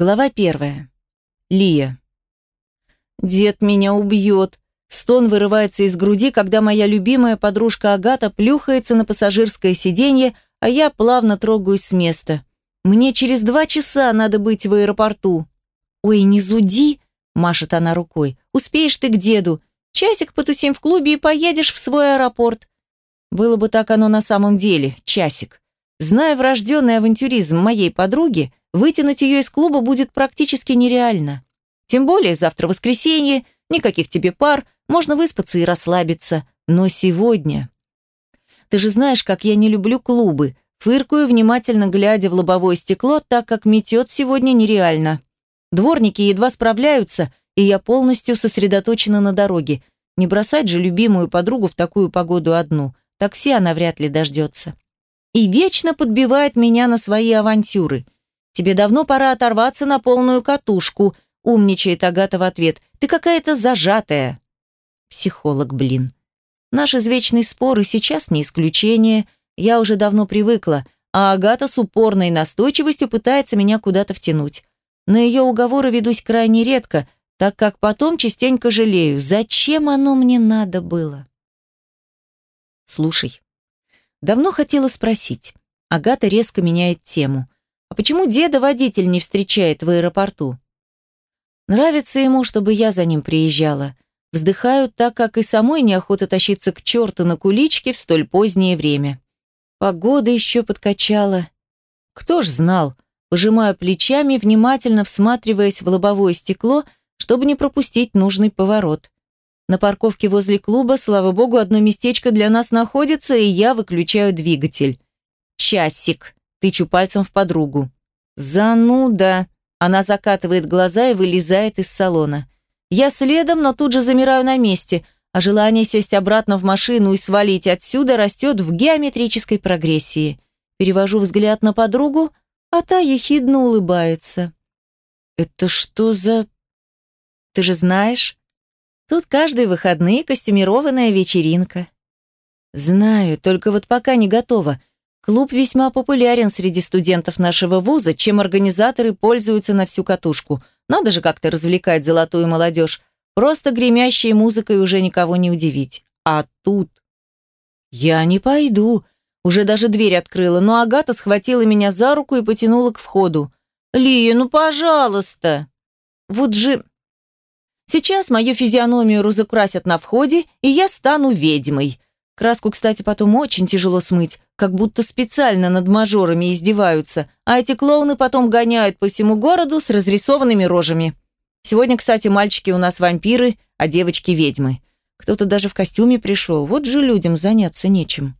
Глава первая. Лия. «Дед меня убьет!» Стон вырывается из груди, когда моя любимая подружка Агата плюхается на пассажирское сиденье, а я плавно трогаюсь с места. Мне через два часа надо быть в аэропорту. «Ой, не зуди!» – машет она рукой. «Успеешь ты к деду. Часик потусим в клубе и поедешь в свой аэропорт». Было бы так оно на самом деле, часик. Зная врожденный авантюризм моей подруги, вытянуть ее из клуба будет практически нереально. Тем более завтра воскресенье, никаких тебе пар, можно выспаться и расслабиться. Но сегодня... Ты же знаешь, как я не люблю клубы. Фыркую, внимательно глядя в лобовое стекло, так как метет сегодня нереально. Дворники едва справляются, и я полностью сосредоточена на дороге. Не бросать же любимую подругу в такую погоду одну. Такси она вряд ли дождется. И вечно подбивает меня на свои авантюры. Тебе давно пора оторваться на полную катушку, умничает Агата в ответ. Ты какая-то зажатая. Психолог, блин. Наш извечный спор и сейчас не исключение. Я уже давно привыкла, а Агата с упорной настойчивостью пытается меня куда-то втянуть. На ее уговоры ведусь крайне редко, так как потом частенько жалею, зачем оно мне надо было. Слушай, давно хотела спросить. Агата резко меняет тему. А почему деда водитель не встречает в аэропорту? Нравится ему, чтобы я за ним приезжала. Вздыхаю, так как и самой неохота тащиться к черту на куличке в столь позднее время. Погода еще подкачала. Кто ж знал? Пожимаю плечами, внимательно всматриваясь в лобовое стекло, чтобы не пропустить нужный поворот. На парковке возле клуба, слава богу, одно местечко для нас находится, и я выключаю двигатель. Часик. Тычу пальцем в подругу. Зануда. Она закатывает глаза и вылезает из салона. Я следом, но тут же замираю на месте, а желание сесть обратно в машину и свалить отсюда растет в геометрической прогрессии. Перевожу взгляд на подругу, а та ехидно улыбается. «Это что за...» «Ты же знаешь, тут каждые выходные костюмированная вечеринка». «Знаю, только вот пока не готова. Клуб весьма популярен среди студентов нашего вуза, чем организаторы пользуются на всю катушку – надо же как-то развлекать золотую молодежь. Просто гремящей музыкой уже никого не удивить. А тут... Я не пойду. Уже даже дверь открыла, но Агата схватила меня за руку и потянула к входу. «Лия, ну пожалуйста!» Вот же... Сейчас мою физиономию разукрасят на входе, и я стану ведьмой. Краску, кстати, потом очень тяжело смыть, как будто специально над мажорами издеваются, а эти клоуны потом гоняют по всему городу с разрисованными рожами. Сегодня, кстати, мальчики у нас вампиры, а девочки ведьмы. Кто-то даже в костюме пришел, вот же людям заняться нечем.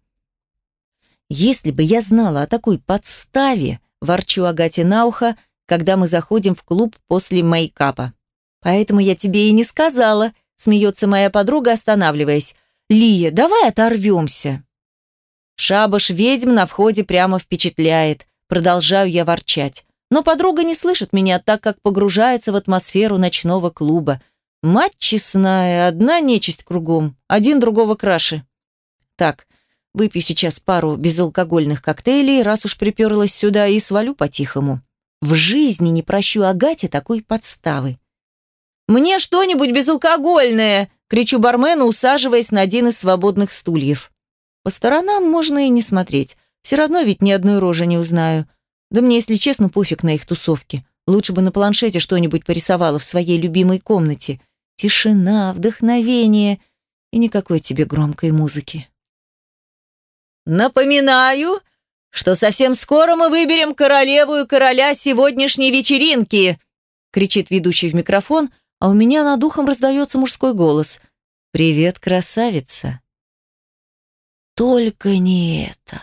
Если бы я знала о такой подставе, ворчу Агате на ухо, когда мы заходим в клуб после мейкапа. Поэтому я тебе и не сказала, смеется моя подруга, останавливаясь. «Лия, давай оторвемся!» Шабаш ведьм на входе прямо впечатляет. Продолжаю я ворчать. Но подруга не слышит меня, так как погружается в атмосферу ночного клуба. Мать честная, одна нечисть кругом, один другого краше. Так, выпью сейчас пару безалкогольных коктейлей, раз уж приперлась сюда, и свалю по-тихому. В жизни не прощу Агате такой подставы. «Мне что-нибудь безалкогольное!» Кричу бармену, усаживаясь на один из свободных стульев. По сторонам можно и не смотреть. Все равно ведь ни одной рожи не узнаю. Да мне, если честно, пофиг на их тусовки. Лучше бы на планшете что-нибудь порисовала в своей любимой комнате. Тишина, вдохновение и никакой тебе громкой музыки. «Напоминаю, что совсем скоро мы выберем королеву и короля сегодняшней вечеринки!» кричит ведущий в микрофон, а у меня над ухом раздается мужской голос. «Привет, красавица!» «Только не это!»